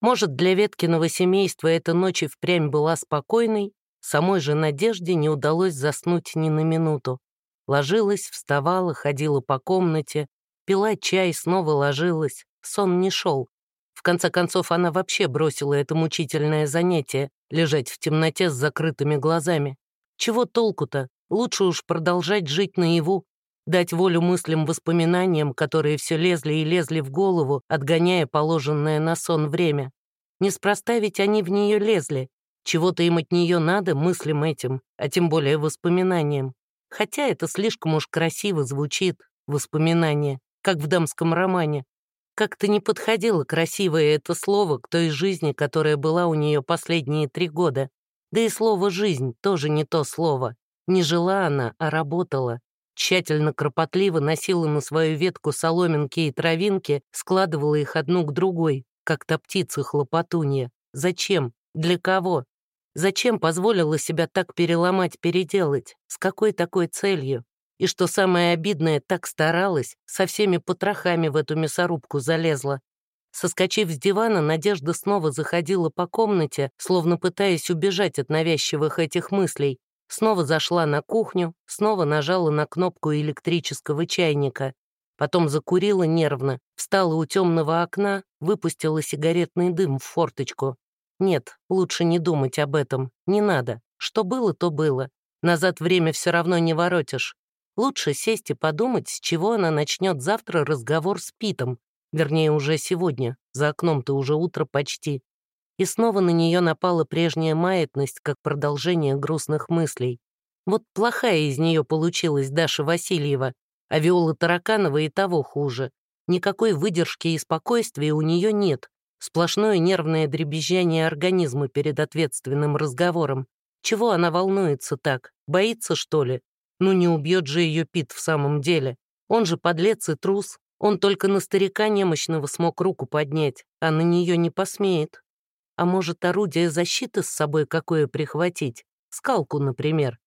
Может, для Веткиного семейства эта ночь и впрямь была спокойной, самой же Надежде не удалось заснуть ни на минуту. Ложилась, вставала, ходила по комнате, пила чай, снова ложилась, сон не шел. В конце концов, она вообще бросила это мучительное занятие — лежать в темноте с закрытыми глазами. Чего толку-то? Лучше уж продолжать жить наяву, дать волю мыслям, воспоминаниям, которые все лезли и лезли в голову, отгоняя положенное на сон время. Неспроста ведь они в нее лезли. Чего-то им от нее надо, мыслям этим, а тем более воспоминаниям. Хотя это слишком уж красиво звучит, воспоминания, как в дамском романе. Как-то не подходило красивое это слово к той жизни, которая была у нее последние три года. Да и слово «жизнь» тоже не то слово. Не жила она, а работала. Тщательно, кропотливо носила на свою ветку соломинки и травинки, складывала их одну к другой, как то птицы-хлопотунья. Зачем? Для кого? Зачем позволила себя так переломать, переделать? С какой такой целью? И что самое обидное, так старалась, со всеми потрохами в эту мясорубку залезла. Соскочив с дивана, Надежда снова заходила по комнате, словно пытаясь убежать от навязчивых этих мыслей. Снова зашла на кухню, снова нажала на кнопку электрического чайника. Потом закурила нервно, встала у темного окна, выпустила сигаретный дым в форточку. Нет, лучше не думать об этом, не надо. Что было, то было. Назад время все равно не воротишь. Лучше сесть и подумать, с чего она начнет завтра разговор с Питом. Вернее, уже сегодня. За окном-то уже утро почти. И снова на нее напала прежняя маятность, как продолжение грустных мыслей. Вот плохая из нее получилась Даша Васильева, а Виола Тараканова и того хуже. Никакой выдержки и спокойствия у нее нет. Сплошное нервное дребезжание организма перед ответственным разговором. Чего она волнуется так? Боится, что ли? Ну не убьет же ее Пит в самом деле. Он же подлец и трус. Он только на старика немощного смог руку поднять, а на нее не посмеет. А может, орудие защиты с собой какое прихватить? Скалку, например.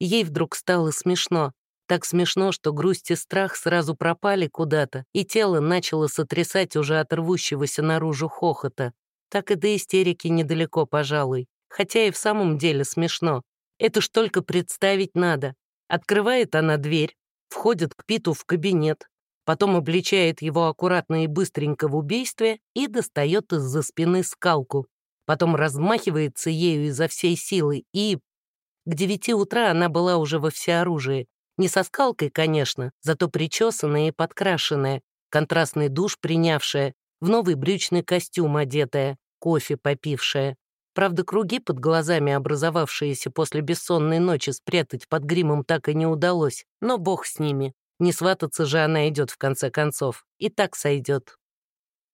Ей вдруг стало смешно. Так смешно, что грусть и страх сразу пропали куда-то, и тело начало сотрясать уже от рвущегося наружу хохота. Так и до истерики недалеко, пожалуй. Хотя и в самом деле смешно. Это ж только представить надо. Открывает она дверь, входит к Питу в кабинет, потом обличает его аккуратно и быстренько в убийстве и достает из-за спины скалку. Потом размахивается ею изо всей силы и... К девяти утра она была уже во всеоружии. Не со скалкой, конечно, зато причесанная и подкрашенная, контрастный душ принявшая, в новый брючный костюм одетая, кофе попившая. Правда, круги под глазами, образовавшиеся после бессонной ночи, спрятать под гримом так и не удалось, но бог с ними. Не свататься же она идет в конце концов. И так сойдет.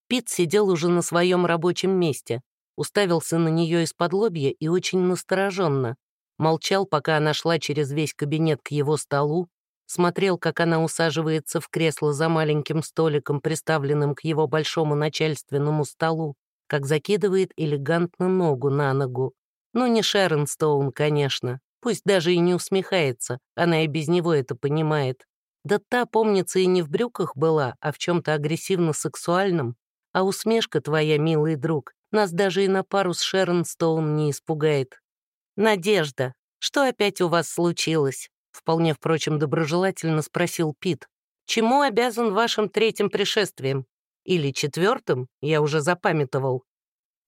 Пит сидел уже на своем рабочем месте, уставился на нее из-под лобья и очень настороженно. Молчал, пока она шла через весь кабинет к его столу, смотрел, как она усаживается в кресло за маленьким столиком, приставленным к его большому начальственному столу, как закидывает элегантно ногу на ногу. Ну, не Шерон Стоун, конечно. Пусть даже и не усмехается, она и без него это понимает. Да та, помнится, и не в брюках была, а в чем-то агрессивно-сексуальном. А усмешка твоя, милый друг, нас даже и на пару с Шерон Стоун не испугает. «Надежда, что опять у вас случилось?» Вполне, впрочем, доброжелательно спросил Пит. «Чему обязан вашим третьим пришествием? Или четвертым, я уже запамятовал.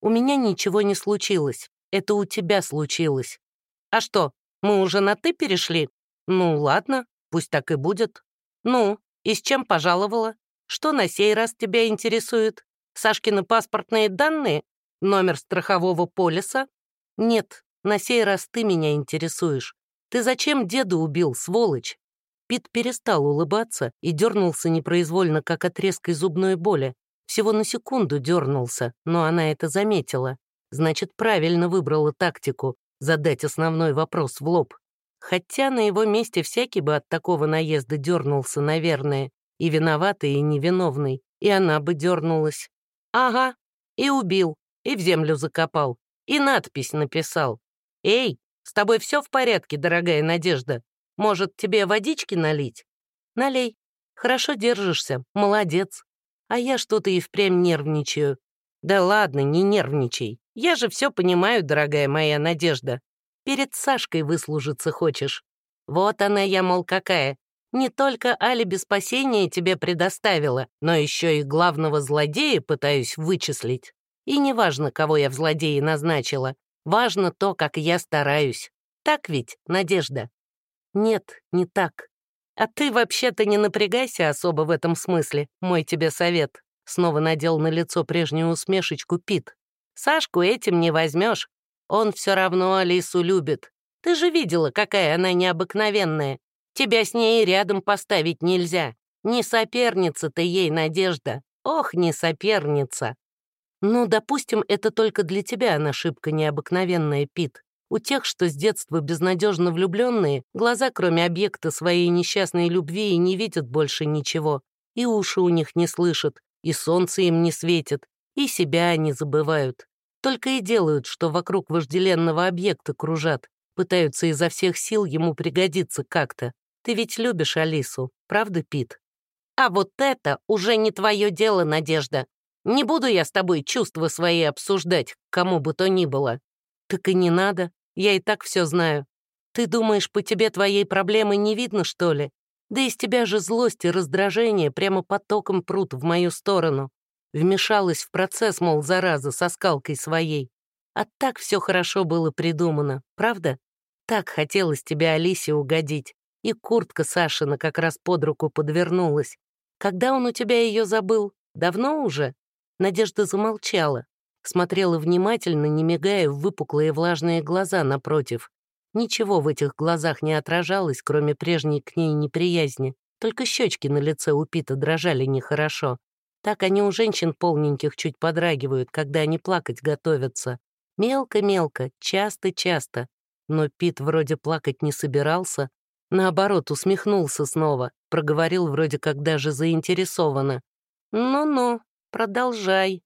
У меня ничего не случилось. Это у тебя случилось. А что, мы уже на «ты» перешли? Ну, ладно, пусть так и будет. Ну, и с чем пожаловала? Что на сей раз тебя интересует? Сашкины паспортные данные? Номер страхового полиса? Нет, на сей раз ты меня интересуешь. Ты зачем деда убил, сволочь? Пит перестал улыбаться и дернулся непроизвольно, как от резкой зубной боли. Всего на секунду дернулся, но она это заметила. Значит, правильно выбрала тактику — задать основной вопрос в лоб. Хотя на его месте всякий бы от такого наезда дернулся, наверное, и виноватый, и невиновный, и она бы дернулась. Ага, и убил, и в землю закопал, и надпись написал. «Эй, с тобой все в порядке, дорогая Надежда? Может, тебе водички налить? Налей. Хорошо держишься, молодец. А я что-то и впрямь нервничаю. Да ладно, не нервничай. Я же все понимаю, дорогая моя Надежда. Перед Сашкой выслужиться хочешь. Вот она я, мол, какая. Не только алиби спасения тебе предоставила, но еще и главного злодея пытаюсь вычислить. И неважно, кого я в злодеи назначила. Важно то, как я стараюсь. Так ведь, Надежда? Нет, не так. А ты вообще-то не напрягайся особо в этом смысле, мой тебе совет. Снова надел на лицо прежнюю усмешечку Пит. Сашку этим не возьмешь. Он все равно Алису любит. Ты же видела, какая она необыкновенная. Тебя с ней рядом поставить нельзя. Не соперница ты ей, Надежда. Ох, не соперница. Ну, допустим, это только для тебя она ошибка необыкновенная, Пит. У тех, что с детства безнадежно влюбленные, глаза, кроме объекта своей несчастной любви, и не видят больше ничего. И уши у них не слышат, и солнце им не светит, и себя они забывают. Только и делают, что вокруг вожделенного объекта кружат, пытаются изо всех сил ему пригодиться как-то. Ты ведь любишь Алису, правда, Пит? А вот это уже не твое дело, Надежда. Не буду я с тобой чувства свои обсуждать, кому бы то ни было. Так и не надо, я и так все знаю. Ты думаешь, по тебе твоей проблемы не видно, что ли? Да из тебя же злость и раздражение прямо потоком прут в мою сторону. Вмешалась в процесс, мол, зараза, со скалкой своей. А так все хорошо было придумано, правда? Так хотелось тебе Алисе угодить. И куртка Сашина как раз под руку подвернулась. Когда он у тебя ее забыл? Давно уже? Надежда замолчала, смотрела внимательно, не мигая в выпуклые влажные глаза напротив. Ничего в этих глазах не отражалось, кроме прежней к ней неприязни. Только щечки на лице у Пита дрожали нехорошо. Так они у женщин полненьких чуть подрагивают, когда они плакать готовятся. Мелко-мелко, часто-часто. Но Пит вроде плакать не собирался. Наоборот, усмехнулся снова, проговорил вроде как даже заинтересованно. «Ну-ну, продолжай».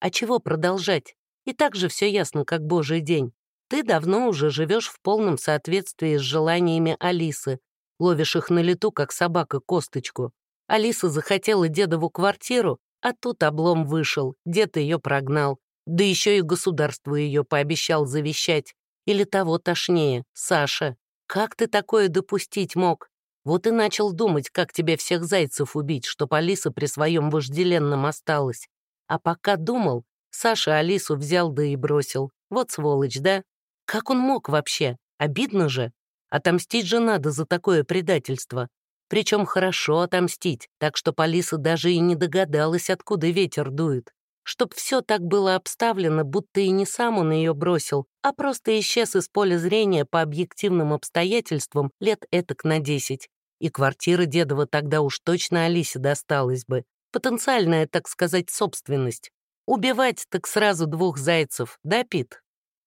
«А чего продолжать? И так же все ясно, как божий день. Ты давно уже живешь в полном соответствии с желаниями Алисы, ловишь их на лету, как собака косточку. Алиса захотела дедову квартиру, а тут облом вышел, дед ее прогнал. Да еще и государству ее пообещал завещать. Или того тошнее, Саша. Как ты такое допустить мог? Вот и начал думать, как тебе всех зайцев убить, чтоб Алиса при своем вожделенном осталась. А пока думал, Саша Алису взял да и бросил. Вот сволочь, да? Как он мог вообще? Обидно же. Отомстить же надо за такое предательство. Причем хорошо отомстить, так что Полиса даже и не догадалась, откуда ветер дует. Чтоб все так было обставлено, будто и не сам он ее бросил, а просто исчез из поля зрения по объективным обстоятельствам лет этак на десять. И квартира Дедова тогда уж точно Алисе досталась бы. Потенциальная, так сказать, собственность. Убивать так сразу двух зайцев, да, Пит?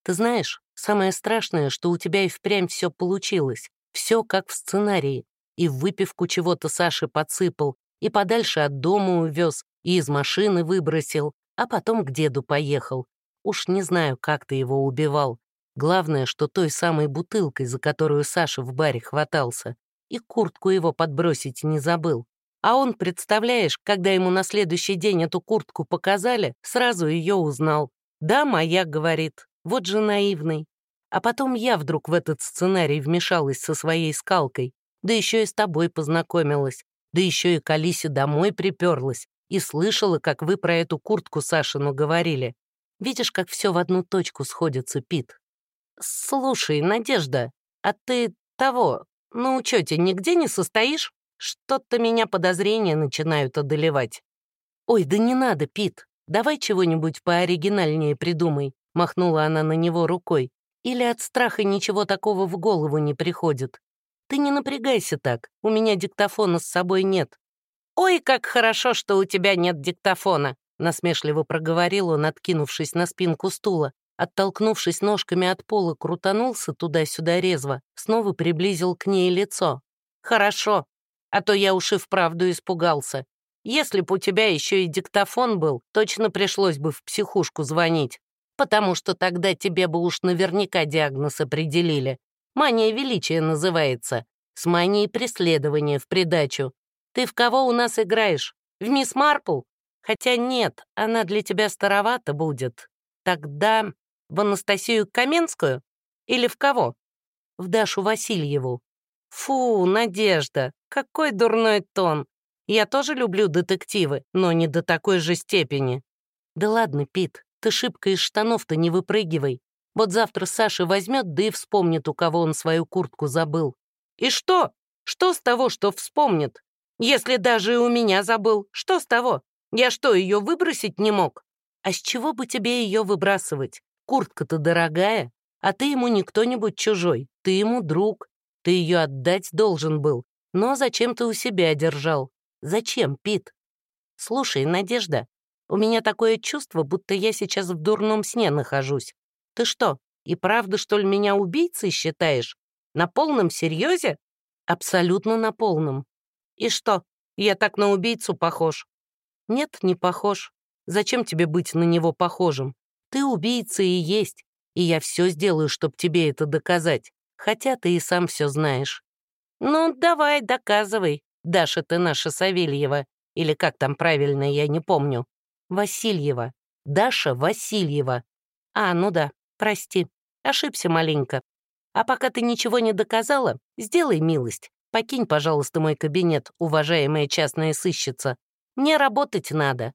Ты знаешь, Самое страшное, что у тебя и впрямь все получилось. Все как в сценарии. И в выпивку чего-то Саши подсыпал, и подальше от дома увез, и из машины выбросил, а потом к деду поехал. Уж не знаю, как ты его убивал. Главное, что той самой бутылкой, за которую Саша в баре хватался, и куртку его подбросить не забыл. А он, представляешь, когда ему на следующий день эту куртку показали, сразу ее узнал. «Да, моя», — говорит, вот же наивный. А потом я вдруг в этот сценарий вмешалась со своей скалкой, да еще и с тобой познакомилась, да еще и к Алисе домой приперлась и слышала, как вы про эту куртку Сашину говорили. Видишь, как все в одну точку сходится, Пит. Слушай, Надежда, а ты того, на учете нигде не состоишь? Что-то меня подозрения начинают одолевать. Ой, да не надо, Пит. Давай чего-нибудь пооригинальнее придумай. Махнула она на него рукой. Или от страха ничего такого в голову не приходит. Ты не напрягайся так, у меня диктофона с собой нет. «Ой, как хорошо, что у тебя нет диктофона», насмешливо проговорил он, откинувшись на спинку стула. Оттолкнувшись ножками от пола, крутанулся туда-сюда резво, снова приблизил к ней лицо. «Хорошо, а то я уж и вправду испугался. Если б у тебя еще и диктофон был, точно пришлось бы в психушку звонить потому что тогда тебе бы уж наверняка диагноз определили. Мания величия называется. С манией преследования в придачу. Ты в кого у нас играешь? В мисс Марпл? Хотя нет, она для тебя старовата будет. Тогда в Анастасию Каменскую? Или в кого? В Дашу Васильеву. Фу, Надежда, какой дурной тон. Я тоже люблю детективы, но не до такой же степени. Да ладно, Пит, ты шибко из штанов-то не выпрыгивай. Вот завтра Саша возьмет, да и вспомнит, у кого он свою куртку забыл. И что? Что с того, что вспомнит? Если даже и у меня забыл, что с того? Я что, ее выбросить не мог? А с чего бы тебе ее выбрасывать? Куртка-то дорогая, а ты ему не кто-нибудь чужой, ты ему друг. Ты ее отдать должен был, но зачем ты у себя держал? Зачем, Пит? Слушай, Надежда, у меня такое чувство, будто я сейчас в дурном сне нахожусь. Ты что, и правда, что ли, меня убийцей считаешь? На полном серьезе? Абсолютно на полном. И что, я так на убийцу похож? Нет, не похож. Зачем тебе быть на него похожим? Ты убийца и есть, и я все сделаю, чтобы тебе это доказать, хотя ты и сам все знаешь. Ну, давай, доказывай, Даша ты наша Савельева, или как там правильно, я не помню. Васильева. Даша Васильева. А, ну да, прости, ошибся маленько. А пока ты ничего не доказала, сделай милость. Покинь, пожалуйста, мой кабинет, уважаемая частная сыщица. Мне работать надо».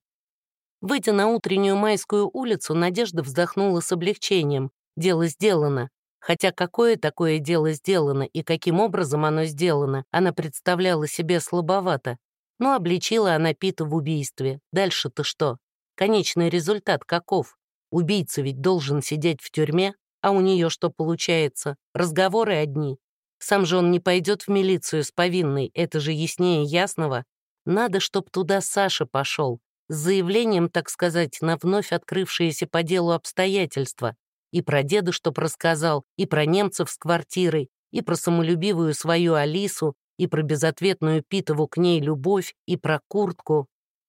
Выйдя на утреннюю майскую улицу, Надежда вздохнула с облегчением. Дело сделано. Хотя какое такое дело сделано и каким образом оно сделано, она представляла себе слабовато. Но обличила она Пита в убийстве. Дальше-то что? Конечный результат каков? Убийца ведь должен сидеть в тюрьме, а у нее что получается? Разговоры одни. Сам же он не пойдет в милицию с повинной, это же яснее ясного. Надо, чтоб туда Саша пошел, с заявлением, так сказать, на вновь открывшиеся по делу обстоятельства. И про деда чтоб рассказал, и про немцев с квартирой, и про самолюбивую свою Алису, и про безответную Питову к ней любовь, и про куртку.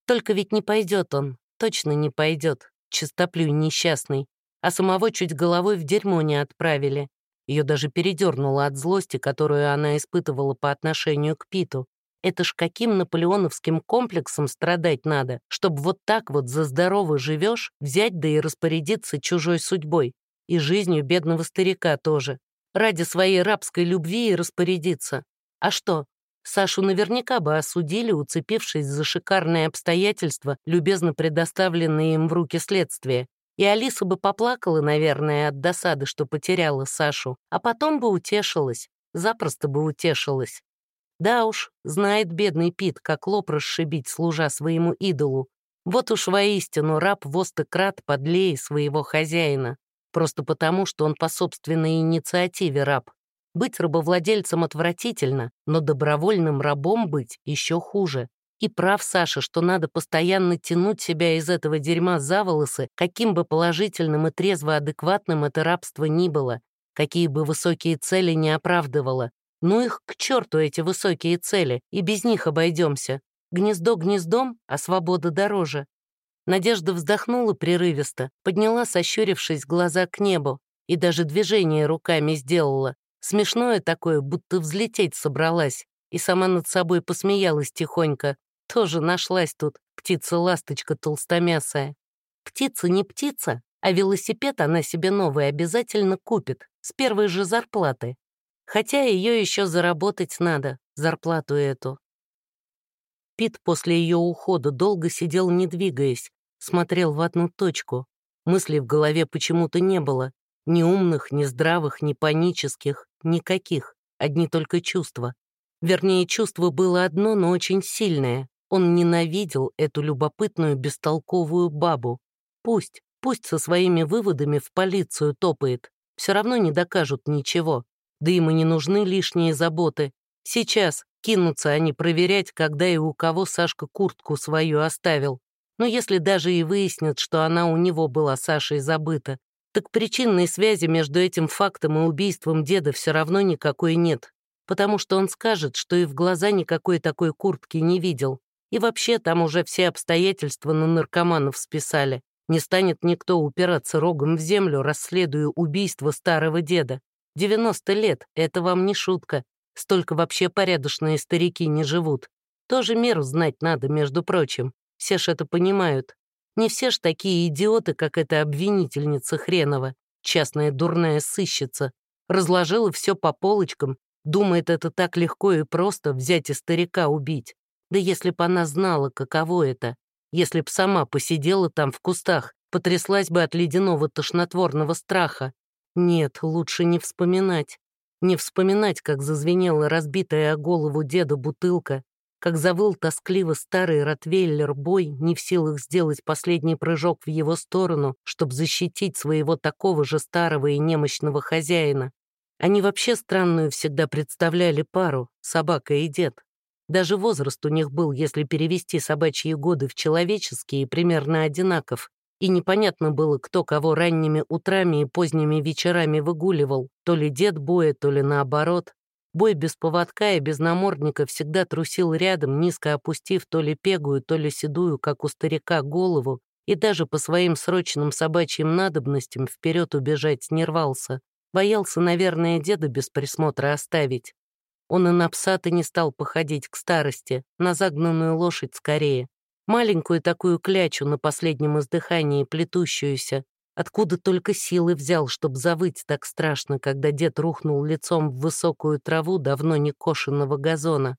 Только ведь не пойдет он, точно не пойдет, чистоплюй несчастный а самого чуть головой в дерьмо не отправили. Ее даже передернуло от злости, которую она испытывала по отношению к Питу. Это ж каким наполеоновским комплексом страдать надо, чтобы вот так вот за здорово живешь, взять да и распорядиться чужой судьбой. И жизнью бедного старика тоже. Ради своей рабской любви и распорядиться. А что? Сашу наверняка бы осудили, уцепившись за шикарные обстоятельства, любезно предоставленные им в руки следствия. И Алиса бы поплакала, наверное, от досады, что потеряла Сашу, а потом бы утешилась, запросто бы утешилась. Да уж, знает бедный Пит, как лоб расшибить, служа своему идолу. Вот уж воистину раб востократ подлее своего хозяина. Просто потому, что он по собственной инициативе раб. Быть рабовладельцем отвратительно, но добровольным рабом быть еще хуже. И прав Саша, что надо постоянно тянуть себя из этого дерьма за волосы, каким бы положительным и трезво адекватным это рабство ни было, какие бы высокие цели не оправдывало. Ну их к черту эти высокие цели, и без них обойдемся. Гнездо гнездом, а свобода дороже. Надежда вздохнула прерывисто, подняла, сощурившись, глаза к небу, и даже движение руками сделала. Смешное такое, будто взлететь собралась, и сама над собой посмеялась тихонько, тоже нашлась тут птица-ласточка толстомясая. Птица не птица, а велосипед она себе новый обязательно купит, с первой же зарплаты. Хотя ее еще заработать надо, зарплату эту. Пит после ее ухода долго сидел, не двигаясь, смотрел в одну точку. Мыслей в голове почему-то не было. Ни умных, ни здравых, ни панических, никаких. Одни только чувства. Вернее, чувство было одно, но очень сильное. Он ненавидел эту любопытную, бестолковую бабу. Пусть, пусть со своими выводами в полицию топает. Все равно не докажут ничего. Да ему не нужны лишние заботы. Сейчас кинутся они проверять, когда и у кого Сашка куртку свою оставил. Но если даже и выяснят, что она у него была Сашей забыта, так причинной связи между этим фактом и убийством деда все равно никакой нет, потому что он скажет, что и в глаза никакой такой куртки не видел. И вообще там уже все обстоятельства на наркоманов списали. Не станет никто упираться рогом в землю, расследуя убийство старого деда. 90 лет — это вам не шутка. Столько вообще порядочные старики не живут. Тоже меру знать надо, между прочим. Все ж это понимают. Не все ж такие идиоты, как эта обвинительница хренова, частная дурная сыщица. Разложила все по полочкам, думает, это так легко и просто взять и старика убить. Да если б она знала, каково это, если б сама посидела там в кустах, потряслась бы от ледяного тошнотворного страха. Нет, лучше не вспоминать. Не вспоминать, как зазвенела разбитая о голову деда бутылка, как завыл тоскливо старый ротвейлер бой, не в силах сделать последний прыжок в его сторону, чтобы защитить своего такого же старого и немощного хозяина. Они вообще странную всегда представляли пару, собака и дед. Даже возраст у них был, если перевести собачьи годы в человеческие, примерно одинаков. И непонятно было, кто кого ранними утрами и поздними вечерами выгуливал, то ли дед Боя, то ли наоборот. Бой без поводка и без намордника всегда трусил рядом, низко опустив то ли пегую, то ли седую, как у старика, голову, и даже по своим срочным собачьим надобностям вперед убежать не рвался. Боялся, наверное, деда без присмотра оставить. Он и на пса-то не стал походить к старости, на загнанную лошадь скорее. Маленькую такую клячу на последнем издыхании плетущуюся. Откуда только силы взял, чтоб завыть так страшно, когда дед рухнул лицом в высокую траву давно не кошенного газона.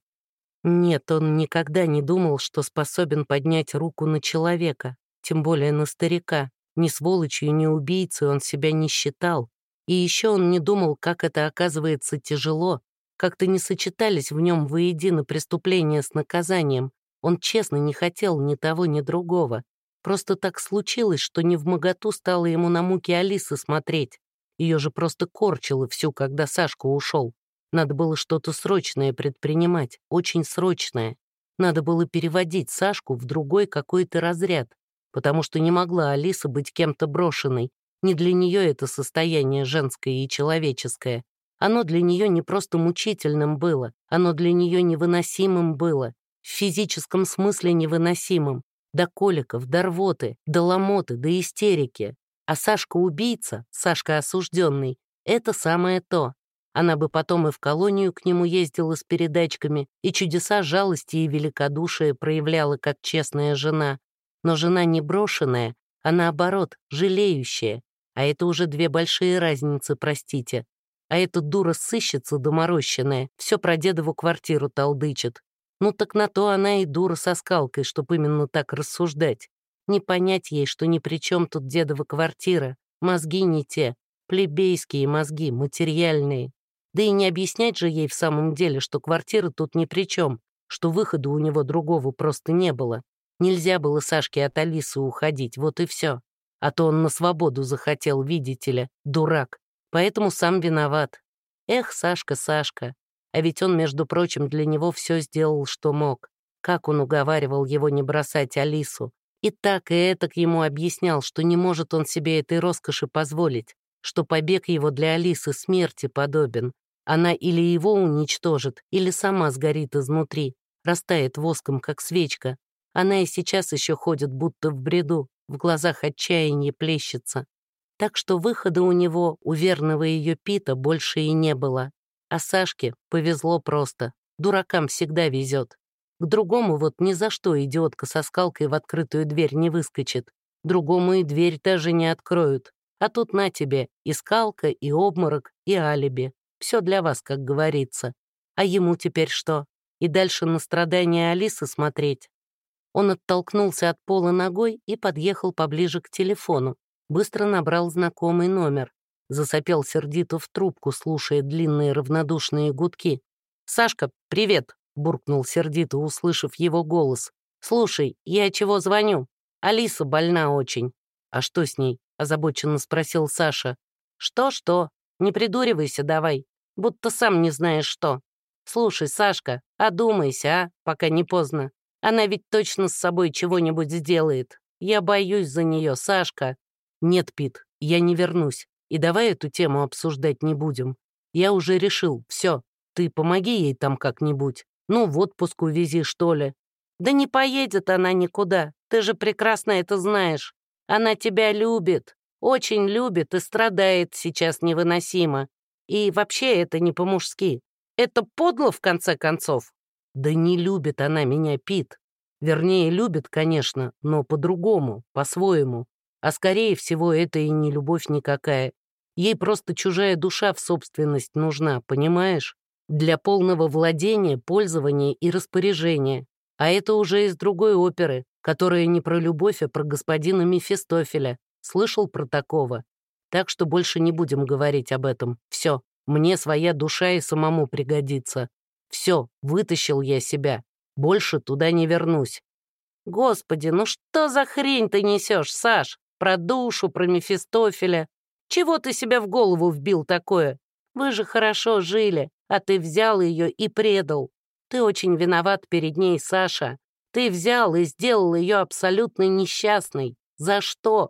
Нет, он никогда не думал, что способен поднять руку на человека, тем более на старика. Ни сволочью, ни убийцей он себя не считал. И еще он не думал, как это оказывается тяжело как-то не сочетались в нем воедино преступления с наказанием. Он честно не хотел ни того, ни другого. Просто так случилось, что не в моготу стало ему на муки Алисы смотреть. Ее же просто корчило всю, когда Сашка ушел. Надо было что-то срочное предпринимать, очень срочное. Надо было переводить Сашку в другой какой-то разряд, потому что не могла Алиса быть кем-то брошенной. Не для нее это состояние женское и человеческое. Оно для нее не просто мучительным было, оно для нее невыносимым было, в физическом смысле невыносимым, до коликов, до рвоты, до ломоты, до истерики. А Сашка-убийца, Сашка осужденный, это самое то. Она бы потом и в колонию к нему ездила с передачками, и чудеса жалости и великодушия проявляла как честная жена. Но жена не брошенная, а наоборот, жалеющая. А это уже две большие разницы, простите. А эта дура сыщется доморощенная, все про дедову квартиру толдычит. Ну так на то она и дура со скалкой, чтоб именно так рассуждать. Не понять ей, что ни при чем тут дедова квартира. Мозги не те, плебейские мозги, материальные. Да и не объяснять же ей в самом деле, что квартира тут ни при чем, что выхода у него другого просто не было. Нельзя было Сашке от Алисы уходить, вот и все. А то он на свободу захотел, видите ли, дурак поэтому сам виноват. Эх, Сашка, Сашка, а ведь он, между прочим, для него все сделал, что мог. Как он уговаривал его не бросать Алису. И так и этак ему объяснял, что не может он себе этой роскоши позволить, что побег его для Алисы смерти подобен. Она или его уничтожит, или сама сгорит изнутри, растает воском, как свечка. Она и сейчас еще ходит, будто в бреду, в глазах отчаяние плещется так что выхода у него, у верного ее Пита, больше и не было. А Сашке повезло просто. Дуракам всегда везет. К другому вот ни за что идиотка со скалкой в открытую дверь не выскочит. Другому и дверь даже не откроют. А тут на тебе и скалка, и обморок, и алиби. Все для вас, как говорится. А ему теперь что? И дальше на страдания Алисы смотреть? Он оттолкнулся от пола ногой и подъехал поближе к телефону, Быстро набрал знакомый номер. Засопел сердито в трубку, слушая длинные равнодушные гудки. «Сашка, привет!» — буркнул сердито, услышав его голос. «Слушай, я чего звоню? Алиса больна очень». «А что с ней?» — озабоченно спросил Саша. «Что-что? Не придуривайся давай, будто сам не знаешь что. Слушай, Сашка, одумайся, а, пока не поздно. Она ведь точно с собой чего-нибудь сделает. Я боюсь за нее, Сашка. «Нет, Пит, я не вернусь, и давай эту тему обсуждать не будем. Я уже решил, все, ты помоги ей там как-нибудь. Ну, в отпуск увези, что ли». «Да не поедет она никуда, ты же прекрасно это знаешь. Она тебя любит, очень любит и страдает сейчас невыносимо. И вообще это не по-мужски. Это подло, в конце концов». «Да не любит она меня, Пит. Вернее, любит, конечно, но по-другому, по-своему. А скорее всего, это и не любовь никакая. Ей просто чужая душа в собственность нужна, понимаешь? Для полного владения, пользования и распоряжения. А это уже из другой оперы, которая не про любовь, а про господина Мефистофеля. Слышал про такого? Так что больше не будем говорить об этом. Все, мне своя душа и самому пригодится. Все, вытащил я себя. Больше туда не вернусь. Господи, ну что за хрень ты несешь, Саш? Про душу, про Мефистофеля. Чего ты себя в голову вбил такое? Вы же хорошо жили, а ты взял ее и предал. Ты очень виноват перед ней, Саша. Ты взял и сделал ее абсолютно несчастной. За что?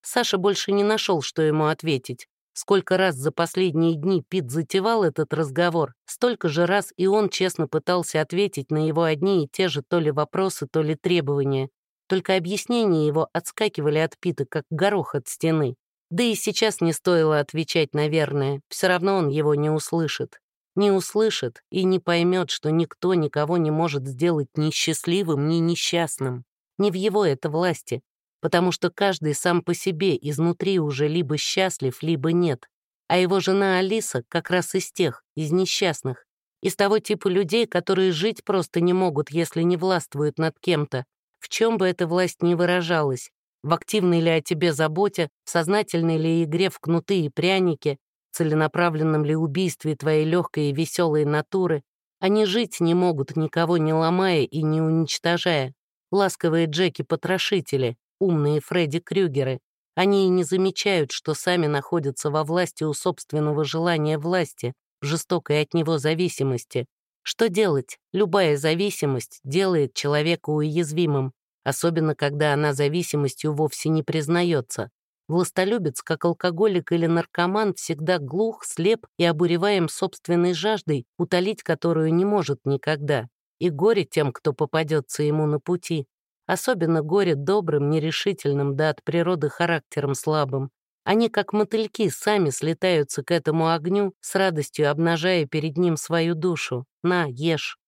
Саша больше не нашел, что ему ответить. Сколько раз за последние дни Пит затевал этот разговор, столько же раз и он честно пытался ответить на его одни и те же то ли вопросы, то ли требования. Только объяснения его отскакивали от Пита, как горох от стены. Да и сейчас не стоило отвечать, наверное, все равно он его не услышит. Не услышит и не поймет, что никто никого не может сделать ни счастливым, ни несчастным. Не в его это власти, потому что каждый сам по себе изнутри уже либо счастлив, либо нет. А его жена Алиса как раз из тех, из несчастных, из того типа людей, которые жить просто не могут, если не властвуют над кем-то, в чем бы эта власть ни выражалась, в активной ли о тебе заботе, в сознательной ли игре в кнуты и пряники, целенаправленном ли убийстве твоей легкой и веселой натуры, они жить не могут, никого не ломая и не уничтожая. Ласковые Джеки-потрошители, умные Фредди Крюгеры, они и не замечают, что сами находятся во власти у собственного желания власти, в жестокой от него зависимости. Что делать? Любая зависимость делает человека уязвимым особенно когда она зависимостью вовсе не признается. Властолюбец, как алкоголик или наркоман, всегда глух, слеп и обуреваем собственной жаждой, утолить которую не может никогда. И горе тем, кто попадется ему на пути. Особенно горе добрым, нерешительным, да от природы характером слабым. Они, как мотыльки, сами слетаются к этому огню, с радостью обнажая перед ним свою душу. На, ешь.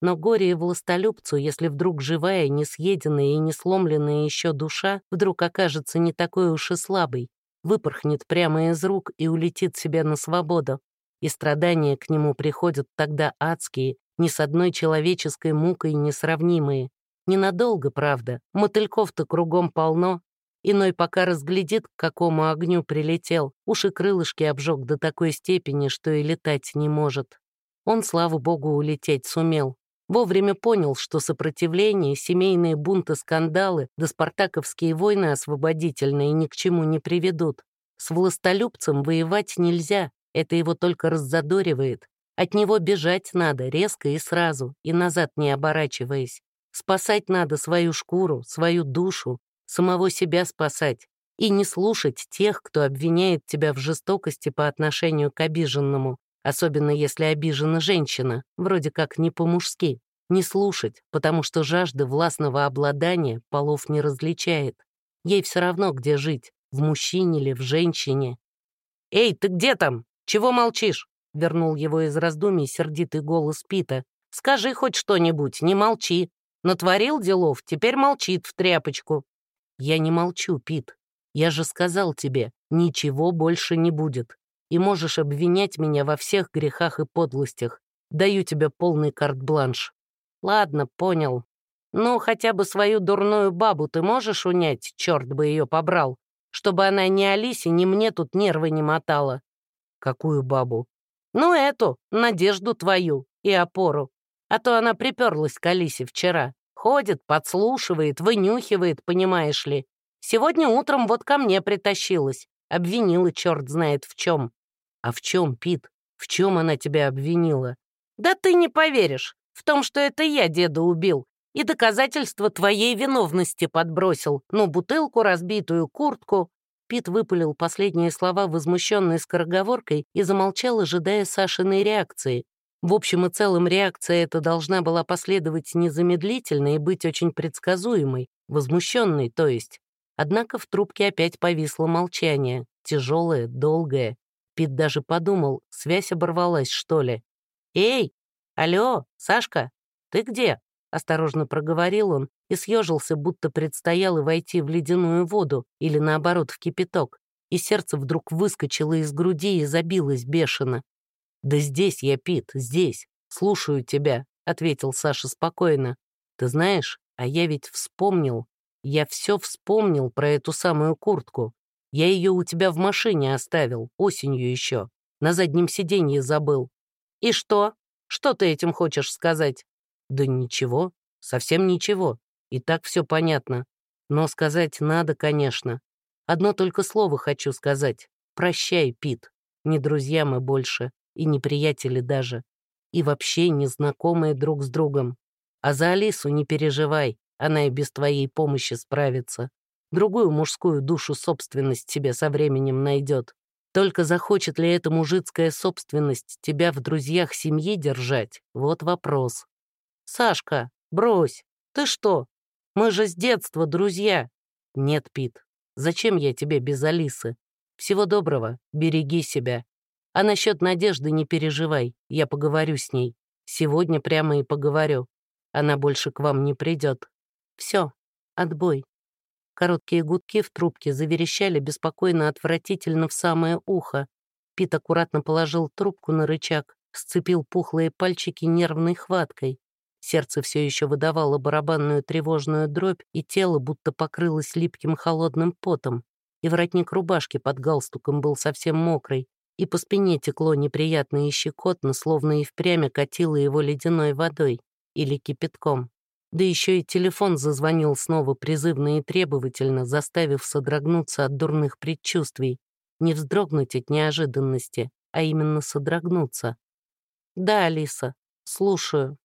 Но горе и властолюбцу, если вдруг живая, не съеденная и не сломленная еще душа вдруг окажется не такой уж и слабой, выпорхнет прямо из рук и улетит себе на свободу. И страдания к нему приходят тогда адские, ни с одной человеческой мукой несравнимые. Ненадолго, правда, мотыльков-то кругом полно. Иной пока разглядит, к какому огню прилетел, уши крылышки обжег до такой степени, что и летать не может. Он, слава богу, улететь сумел, Вовремя понял, что сопротивление, семейные бунты, скандалы да спартаковские войны освободительные ни к чему не приведут. С властолюбцем воевать нельзя, это его только раззадоривает. От него бежать надо резко и сразу, и назад не оборачиваясь. Спасать надо свою шкуру, свою душу, самого себя спасать. И не слушать тех, кто обвиняет тебя в жестокости по отношению к обиженному, особенно если обижена женщина, вроде как не по-мужски. Не слушать, потому что жажда властного обладания полов не различает. Ей все равно, где жить, в мужчине или в женщине. «Эй, ты где там? Чего молчишь?» — вернул его из раздумий сердитый голос Пита. «Скажи хоть что-нибудь, не молчи. Натворил делов, теперь молчит в тряпочку». «Я не молчу, Пит. Я же сказал тебе, ничего больше не будет и можешь обвинять меня во всех грехах и подлостях. Даю тебе полный карт-бланш». «Ладно, понял. Ну, хотя бы свою дурную бабу ты можешь унять, черт бы ее побрал, чтобы она ни Алисе, ни мне тут нервы не мотала». «Какую бабу?» «Ну, эту, надежду твою и опору. А то она приперлась к Алисе вчера. Ходит, подслушивает, вынюхивает, понимаешь ли. Сегодня утром вот ко мне притащилась. Обвинила черт знает в чем. «А в чем, Пит? В чем она тебя обвинила?» «Да ты не поверишь. В том, что это я деда убил. И доказательства твоей виновности подбросил. Ну, бутылку, разбитую куртку». Пит выпалил последние слова возмущенной скороговоркой и замолчал, ожидая Сашиной реакции. В общем и целом реакция эта должна была последовать незамедлительно и быть очень предсказуемой, возмущенной, то есть. Однако в трубке опять повисло молчание, тяжелое, долгое. Пит даже подумал, связь оборвалась, что ли. «Эй, алло, Сашка, ты где?» — осторожно проговорил он и съежился, будто предстояло войти в ледяную воду или, наоборот, в кипяток, и сердце вдруг выскочило из груди и забилось бешено. «Да здесь я, Пит, здесь. Слушаю тебя», — ответил Саша спокойно. «Ты знаешь, а я ведь вспомнил. Я все вспомнил про эту самую куртку. Я ее у тебя в машине оставил, осенью еще. На заднем сиденье забыл. И что? Что ты этим хочешь сказать? Да ничего, совсем ничего. И так все понятно. Но сказать надо, конечно. Одно только слово хочу сказать. Прощай, Пит. Не друзья мы больше, и не приятели даже. И вообще не знакомые друг с другом. А за Алису не переживай, она и без твоей помощи справится. Другую мужскую душу собственность себе со временем найдет. Только захочет ли эта мужицкая собственность тебя в друзьях семьи держать? Вот вопрос. «Сашка, брось! Ты что? Мы же с детства друзья!» «Нет, Пит, зачем я тебе без Алисы? Всего доброго, береги себя. А насчет Надежды не переживай, я поговорю с ней. Сегодня прямо и поговорю. Она больше к вам не придет. Все, отбой». Короткие гудки в трубке заверещали беспокойно отвратительно в самое ухо. Пит аккуратно положил трубку на рычаг, сцепил пухлые пальчики нервной хваткой. Сердце все еще выдавало барабанную тревожную дробь, и тело будто покрылось липким холодным потом. И воротник рубашки под галстуком был совсем мокрый, и по спине текло неприятно и щекотно, словно и впрямь катило его ледяной водой или кипятком. Да еще и телефон зазвонил снова призывно и требовательно, заставив содрогнуться от дурных предчувствий. Не вздрогнуть от неожиданности, а именно содрогнуться. «Да, Алиса, слушаю».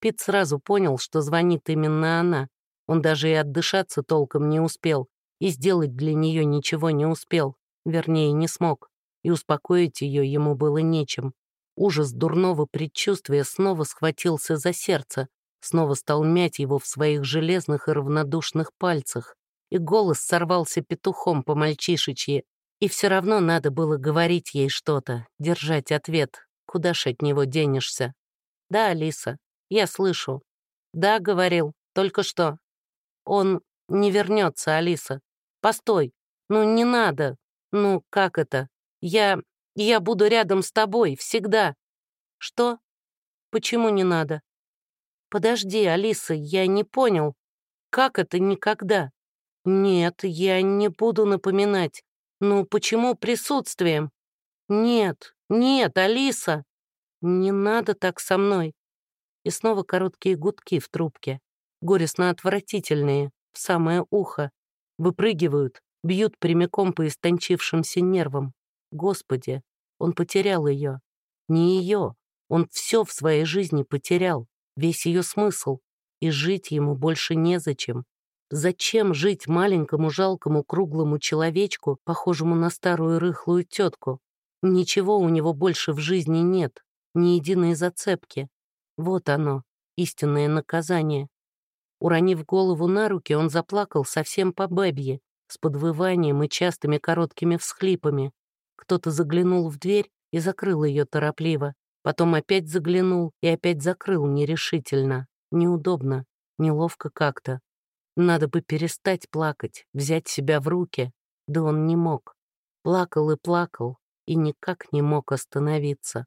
Пит сразу понял, что звонит именно она. Он даже и отдышаться толком не успел, и сделать для нее ничего не успел, вернее, не смог. И успокоить ее ему было нечем. Ужас дурного предчувствия снова схватился за сердце, снова стал мять его в своих железных и равнодушных пальцах, и голос сорвался петухом по мальчишечье, и все равно надо было говорить ей что-то, держать ответ, куда ж от него денешься. «Да, Алиса, я слышу». «Да», — говорил, — «только что». «Он не вернется, Алиса. Постой, ну не надо. Ну, как это? Я... я буду рядом с тобой, всегда». «Что? Почему не надо?» «Подожди, Алиса, я не понял. Как это никогда?» «Нет, я не буду напоминать. Ну, почему присутствием?» «Нет, нет, Алиса!» «Не надо так со мной!» И снова короткие гудки в трубке, горестно-отвратительные, в самое ухо. Выпрыгивают, бьют прямиком по истончившимся нервам. Господи, он потерял ее. Не ее, он все в своей жизни потерял весь ее смысл, и жить ему больше незачем. Зачем жить маленькому жалкому круглому человечку, похожему на старую рыхлую тетку? Ничего у него больше в жизни нет, ни единой зацепки. Вот оно, истинное наказание. Уронив голову на руки, он заплакал совсем по бабье, с подвыванием и частыми короткими всхлипами. Кто-то заглянул в дверь и закрыл ее торопливо. Потом опять заглянул и опять закрыл нерешительно. Неудобно, неловко как-то. Надо бы перестать плакать, взять себя в руки. Да он не мог. Плакал и плакал, и никак не мог остановиться.